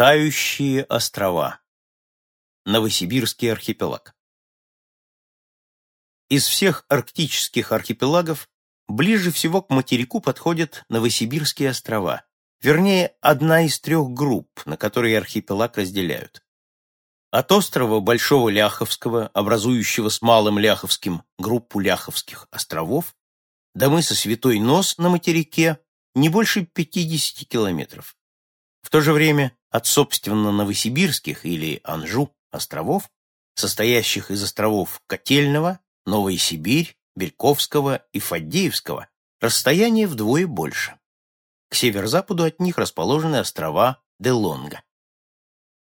Тающие острова. Новосибирский архипелаг. Из всех арктических архипелагов ближе всего к материку подходят Новосибирские острова, вернее, одна из трех групп, на которые архипелаг разделяют. От острова Большого Ляховского, образующего с Малым Ляховским группу Ляховских островов, до мыса Святой Нос на материке не больше 50 километров. В то же время от, собственно, Новосибирских или Анжу островов, состоящих из островов Котельного, Новая Сибирь, Бельковского и Фаддеевского, расстояние вдвое больше. К северо-западу от них расположены острова Делонга.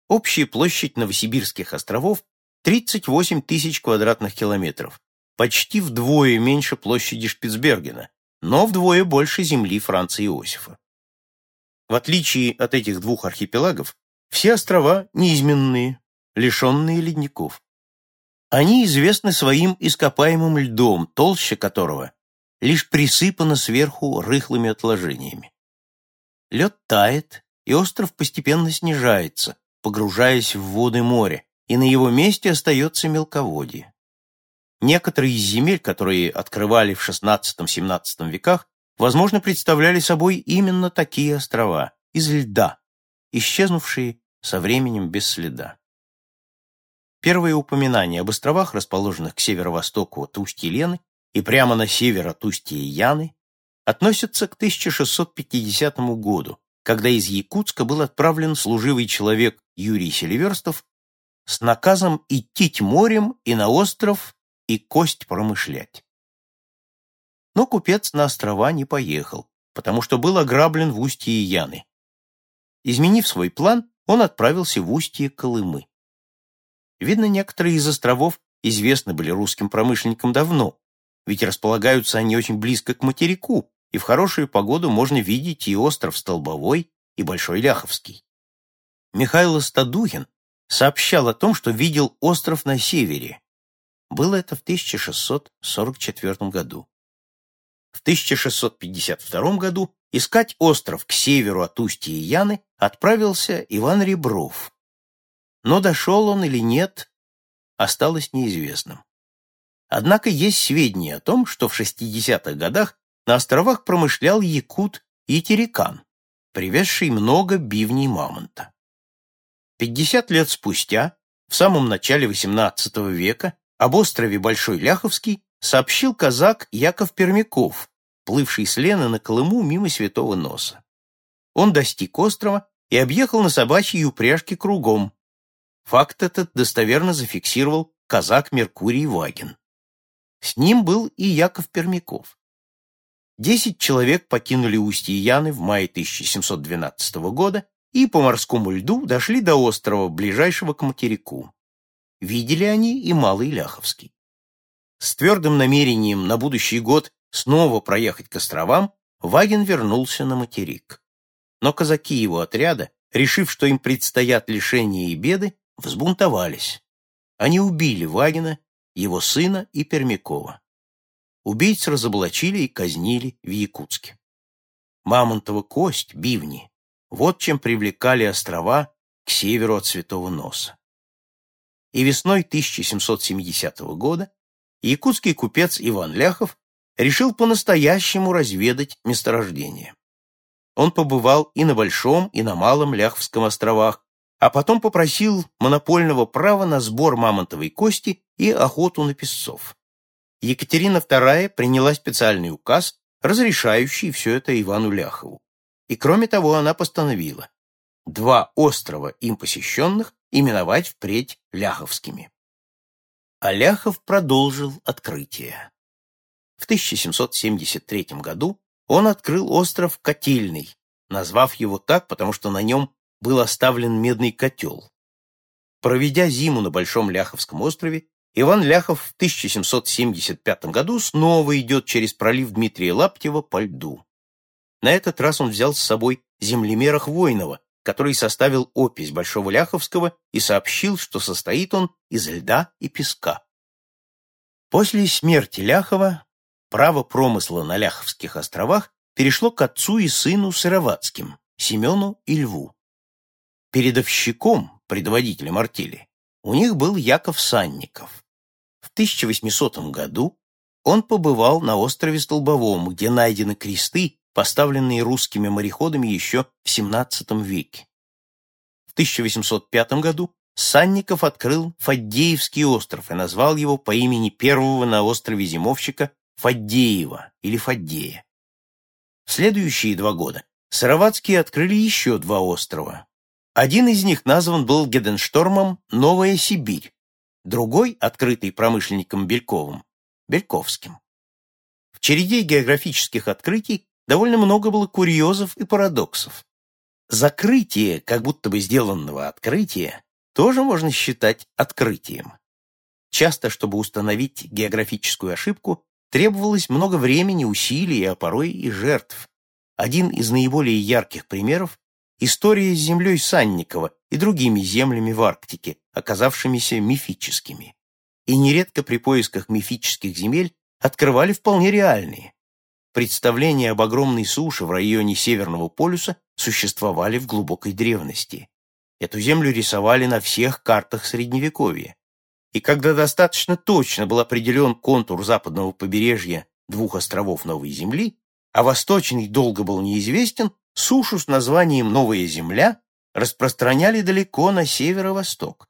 Общая площадь Новосибирских островов 38 тысяч квадратных километров, почти вдвое меньше площади Шпицбергена, но вдвое больше земли Франца Иосифа. В отличие от этих двух архипелагов, все острова неизменные, лишенные ледников. Они известны своим ископаемым льдом, толще которого лишь присыпано сверху рыхлыми отложениями. Лед тает, и остров постепенно снижается, погружаясь в воды моря, и на его месте остается мелководье. Некоторые из земель, которые открывали в XVI-XVII веках, возможно, представляли собой именно такие острова, из льда, исчезнувшие со временем без следа. Первые упоминания об островах, расположенных к северо-востоку от устья Лены и прямо на север от устья Яны, относятся к 1650 году, когда из Якутска был отправлен служивый человек Юрий Селиверстов с наказом идти морем и на остров и кость промышлять. Но купец на острова не поехал, потому что был ограблен в устье Яны. Изменив свой план, он отправился в устье Колымы. Видно, некоторые из островов известны были русским промышленникам давно, ведь располагаются они очень близко к материку, и в хорошую погоду можно видеть и остров Столбовой, и Большой Ляховский. Михаил Стадухин сообщал о том, что видел остров на севере. Было это в 1644 году. В 1652 году искать остров к северу от устья Яны отправился Иван Ребров. Но дошел он или нет, осталось неизвестным. Однако есть сведения о том, что в 60-х годах на островах промышлял якут Етерекан, привезший много бивней мамонта. 50 лет спустя, в самом начале XVIII века, об острове Большой Ляховский сообщил казак Яков Пермяков, плывший с Лены на Колыму мимо Святого Носа. Он достиг острова и объехал на собачьей упряжке кругом. Факт этот достоверно зафиксировал казак Меркурий Вагин. С ним был и Яков Пермяков. Десять человек покинули устье Яны в мае 1712 года и по морскому льду дошли до острова, ближайшего к материку. Видели они и Малый Ляховский. С твердым намерением на будущий год снова проехать к островам, Вагин вернулся на материк. Но казаки его отряда, решив, что им предстоят лишения и беды, взбунтовались. Они убили Вагина, его сына и Пермякова. Убийц разоблачили и казнили в Якутске. Мамонтова кость, бивни, вот чем привлекали острова к северу от Святого Носа. И весной 1770 года якутский купец Иван Ляхов решил по-настоящему разведать месторождение. Он побывал и на Большом, и на Малом Ляховском островах, а потом попросил монопольного права на сбор мамонтовой кости и охоту на песцов. Екатерина II приняла специальный указ, разрешающий все это Ивану Ляхову. И кроме того, она постановила два острова им посещенных именовать впредь Ляховскими. А Ляхов продолжил открытие. В 1773 году он открыл остров Котельный, назвав его так, потому что на нем был оставлен медный котел. Проведя зиму на Большом Ляховском острове, Иван Ляхов в 1775 году снова идет через пролив Дмитрия Лаптева по льду. На этот раз он взял с собой землемера Хвойного, который составил опись Большого Ляховского и сообщил, что состоит он из льда и песка. После смерти Ляхова право промысла на Ляховских островах перешло к отцу и сыну Сыроватским, Семену и Льву. Передовщиком, предводителем артели, у них был Яков Санников. В 1800 году он побывал на острове Столбовом, где найдены кресты, поставленные русскими мореходами еще в XVII веке. В 1805 году Санников открыл Фаддеевский остров и назвал его по имени первого на острове зимовщика Фаддеева или Фаддея. В следующие два года Сыроватские открыли еще два острова. Один из них назван был Геденштормом «Новая Сибирь», другой, открытый промышленником Бельковым, Бельковским. В череде географических открытий довольно много было курьезов и парадоксов. Закрытие, как будто бы сделанного открытия, тоже можно считать открытием. Часто, чтобы установить географическую ошибку, требовалось много времени, усилий, а порой и жертв. Один из наиболее ярких примеров – история с землей Санникова и другими землями в Арктике, оказавшимися мифическими. И нередко при поисках мифических земель открывали вполне реальные. Представления об огромной суше в районе Северного полюса существовали в глубокой древности. Эту землю рисовали на всех картах Средневековья. И когда достаточно точно был определен контур западного побережья двух островов Новой Земли, а восточный долго был неизвестен, сушу с названием «Новая Земля» распространяли далеко на северо-восток.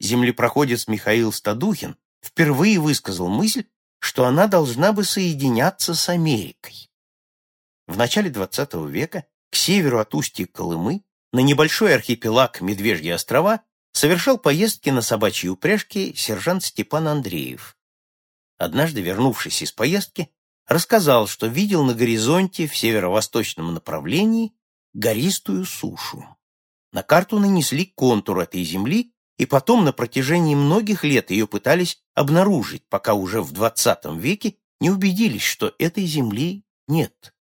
Землепроходец Михаил Стадухин впервые высказал мысль, что она должна бы соединяться с Америкой. В начале XX века к северу от устья Колымы на небольшой архипелаг Медвежьи острова совершал поездки на собачьей упряжке сержант Степан Андреев. Однажды, вернувшись из поездки, рассказал, что видел на горизонте в северо-восточном направлении гористую сушу. На карту нанесли контур этой земли, и потом на протяжении многих лет ее пытались обнаружить, пока уже в XX веке не убедились, что этой земли нет.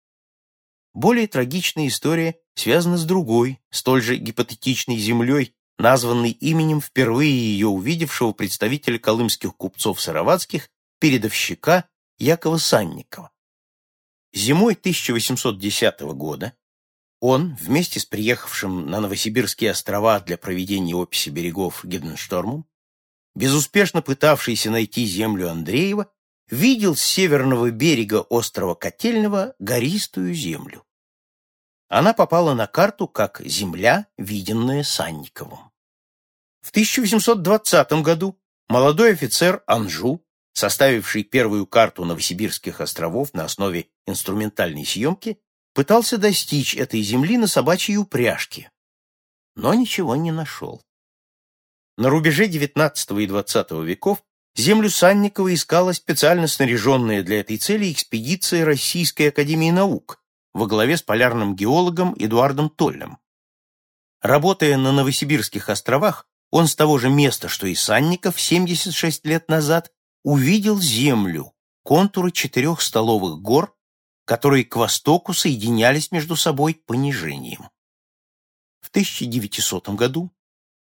Более трагичная история связана с другой, столь же гипотетичной землей, названной именем впервые ее увидевшего представителя колымских купцов Сыроватских, передовщика Якова Санникова. Зимой 1810 года он, вместе с приехавшим на Новосибирские острова для проведения описи берегов Гиденштормом, безуспешно пытавшийся найти землю Андреева, видел с северного берега острова Котельного гористую землю. Она попала на карту как земля, виденная Санниковым. В 1820 году молодой офицер Анжу составивший первую карту Новосибирских островов на основе инструментальной съемки, пытался достичь этой земли на собачьей упряжке, но ничего не нашел. На рубеже XIX и XX веков землю Санникова искала специально снаряженная для этой цели экспедиция Российской Академии Наук во главе с полярным геологом Эдуардом Толлем. Работая на Новосибирских островах, он с того же места, что и Санников 76 лет назад, увидел землю, контуры четырех столовых гор, которые к востоку соединялись между собой понижением. В 1900 году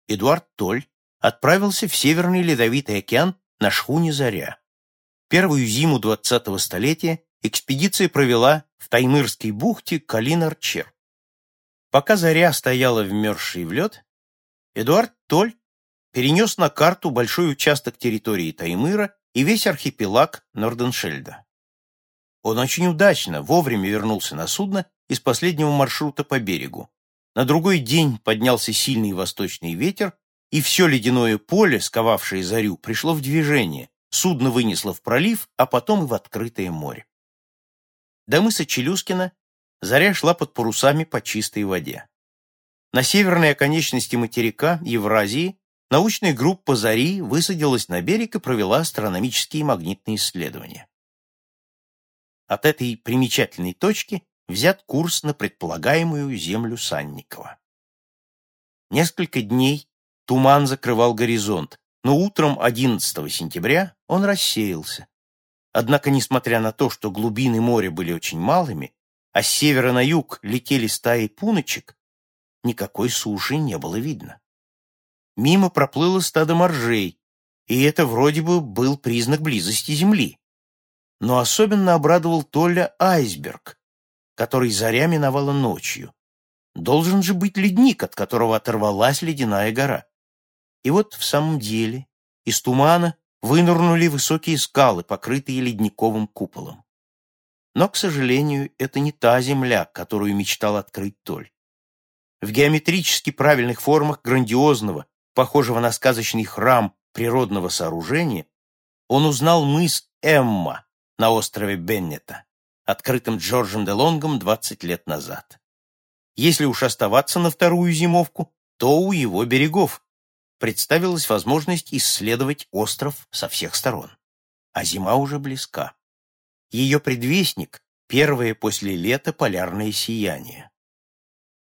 Эдуард Толь отправился в Северный Ледовитый океан на шхуне «Заря». Первую зиму 20-го столетия экспедиция провела в Таймырской бухте Калинар-Чер. Пока «Заря» стояла вмерзшей в лед, Эдуард Толь перенес на карту большой участок территории Таймыра и весь архипелаг Норденшельда. Он очень удачно, вовремя вернулся на судно из последнего маршрута по берегу. На другой день поднялся сильный восточный ветер, и все ледяное поле, сковавшее зарю, пришло в движение. Судно вынесло в пролив, а потом и в открытое море. До мыса Челюскина заря шла под парусами по чистой воде. На северной оконечности материка, Евразии, научная группа «Зари» высадилась на берег и провела астрономические магнитные исследования. От этой примечательной точки взят курс на предполагаемую землю Санникова. Несколько дней туман закрывал горизонт, но утром 11 сентября он рассеялся. Однако, несмотря на то, что глубины моря были очень малыми, а с севера на юг летели стаи пуночек, никакой суши не было видно мимо проплыло стадо моржей, и это вроде бы был признак близости Земли. Но особенно обрадовал Толя айсберг, который заря миновала ночью. Должен же быть ледник, от которого оторвалась ледяная гора. И вот в самом деле из тумана вынырнули высокие скалы, покрытые ледниковым куполом. Но, к сожалению, это не та земля, которую мечтал открыть Толь. В геометрически правильных формах грандиозного, похожего на сказочный храм природного сооружения, он узнал мыс Эмма на острове Беннета, открытым Джорджем де Лонгом 20 лет назад. Если уж оставаться на вторую зимовку, то у его берегов представилась возможность исследовать остров со всех сторон. А зима уже близка. Ее предвестник — первое после лета полярное сияние.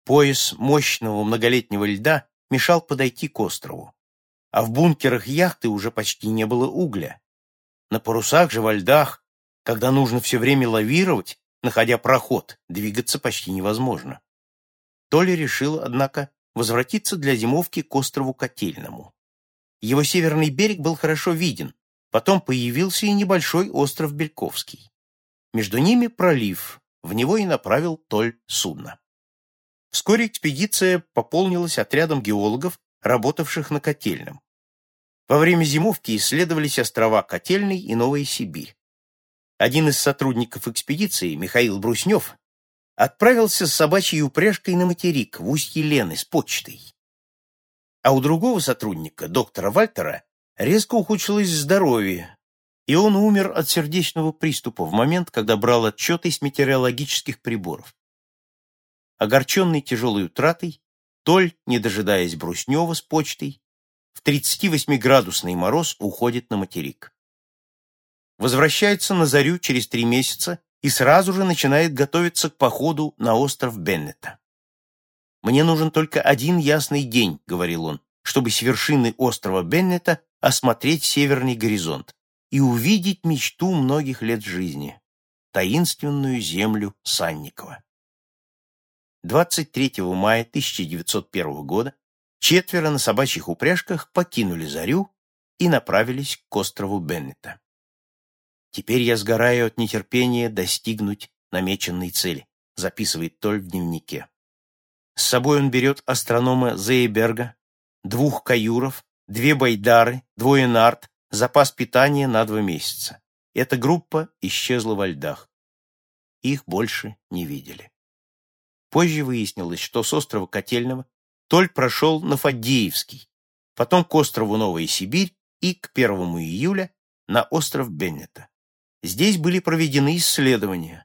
Пояс мощного многолетнего льда мешал подойти к острову. А в бункерах яхты уже почти не было угля. На парусах же во льдах, когда нужно все время лавировать, находя проход, двигаться почти невозможно. Толя решил, однако, возвратиться для зимовки к острову Котельному. Его северный берег был хорошо виден, потом появился и небольшой остров Бельковский. Между ними пролив, в него и направил Толь судно. Вскоре экспедиция пополнилась отрядом геологов, работавших на Котельном. Во время зимовки исследовались острова Котельный и Новая Сибирь. Один из сотрудников экспедиции, Михаил Бруснев, отправился с собачьей упряжкой на материк в устье Лены с почтой. А у другого сотрудника, доктора Вальтера, резко ухудшилось здоровье, и он умер от сердечного приступа в момент, когда брал отчеты с метеорологических приборов. Огорченный тяжелой утратой, Толь, не дожидаясь Бруснева с почтой, в 38-градусный мороз уходит на материк. Возвращается на зарю через три месяца и сразу же начинает готовиться к походу на остров Беннета. «Мне нужен только один ясный день», — говорил он, чтобы с вершины острова Беннета осмотреть северный горизонт и увидеть мечту многих лет жизни — таинственную землю Санникова. 23 мая 1901 года четверо на собачьих упряжках покинули Зарю и направились к острову Беннета. Теперь я сгораю от нетерпения достигнуть намеченной цели, записывает Толь в дневнике. С собой он берет астронома Зейберга, двух каюров, две байдары, двое нарт, запас питания на два месяца. Эта группа исчезла во льдах. Их больше не видели. Позже выяснилось, что с острова Котельного Толь прошел на Фадеевский, потом к острову Новая Сибирь и к 1 июля на остров Беннета. Здесь были проведены исследования,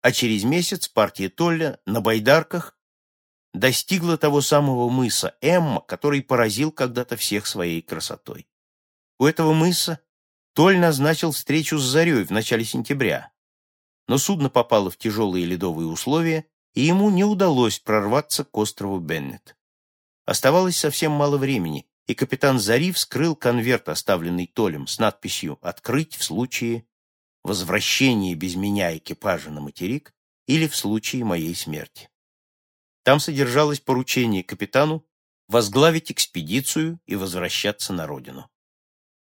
а через месяц партия Толля на байдарках достигла того самого мыса Эмма, который поразил когда-то всех своей красотой. У этого мыса Толь назначил встречу с Зарей в начале сентября, но судно попало в тяжелые ледовые условия, и ему не удалось прорваться к острову Беннет. Оставалось совсем мало времени, и капитан Зари вскрыл конверт, оставленный Толем, с надписью «Открыть в случае возвращение без меня экипажа на материк или в случае моей смерти. Там содержалось поручение капитану возглавить экспедицию и возвращаться на родину.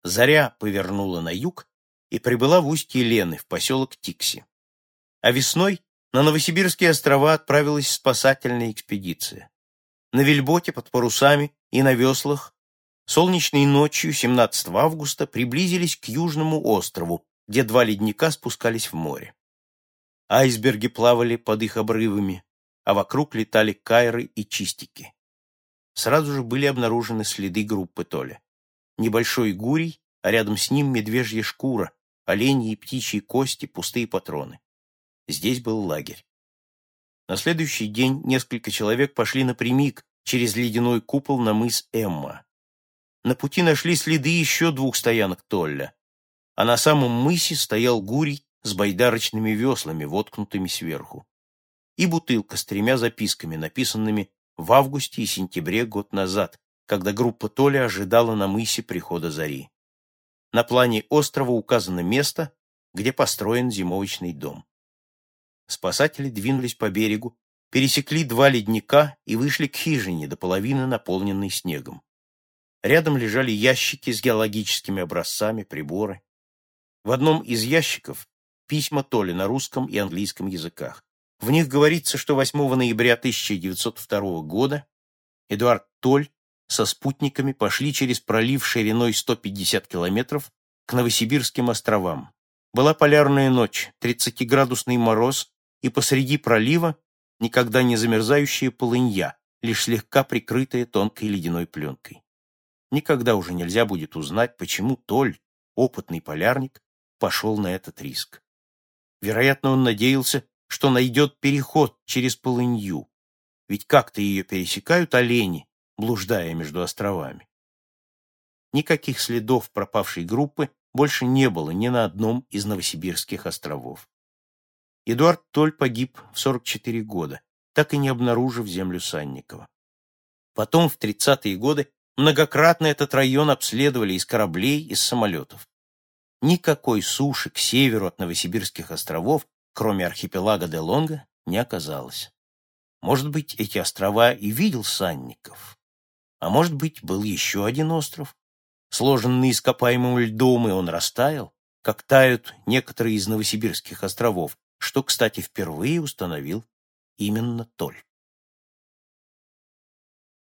Заря повернула на юг и прибыла в устье Лены, в поселок Тикси. А весной на Новосибирские острова отправилась спасательная экспедиция. На вельботе под парусами и на веслах солнечной ночью 17 августа приблизились к Южному острову, где два ледника спускались в море. Айсберги плавали под их обрывами, а вокруг летали кайры и чистики. Сразу же были обнаружены следы группы Толя. Небольшой гурий, а рядом с ним медвежья шкура, оленьи и птичьи кости, пустые патроны. Здесь был лагерь. На следующий день несколько человек пошли напрямик через ледяной купол на мыс Эмма. На пути нашли следы еще двух стоянок Толля а на самом мысе стоял гурий с байдарочными веслами, воткнутыми сверху, и бутылка с тремя записками, написанными в августе и сентябре год назад, когда группа Толи ожидала на мысе прихода зари. На плане острова указано место, где построен зимовочный дом. Спасатели двинулись по берегу, пересекли два ледника и вышли к хижине, до половины наполненной снегом. Рядом лежали ящики с геологическими образцами, приборы. В одном из ящиков письма Толи на русском и английском языках. В них говорится, что 8 ноября 1902 года Эдуард Толь со спутниками пошли через пролив шириной 150 километров к Новосибирским островам. Была полярная ночь, 30-градусный мороз, и посреди пролива никогда не замерзающая полынья, лишь слегка прикрытая тонкой ледяной пленкой. Никогда уже нельзя будет узнать, почему Толь, опытный полярник, пошел на этот риск. Вероятно, он надеялся, что найдет переход через полынью, ведь как-то ее пересекают олени, блуждая между островами. Никаких следов пропавшей группы больше не было ни на одном из новосибирских островов. Эдуард Толь погиб в 44 года, так и не обнаружив землю Санникова. Потом, в 30-е годы, многократно этот район обследовали из кораблей, из самолетов. Никакой суши к северу от Новосибирских островов, кроме архипелага де Лонга, не оказалось. Может быть, эти острова и видел Санников. А может быть, был еще один остров, сложенный ископаемым льдом, и он растаял, как тают некоторые из новосибирских островов, что, кстати, впервые установил именно Толь.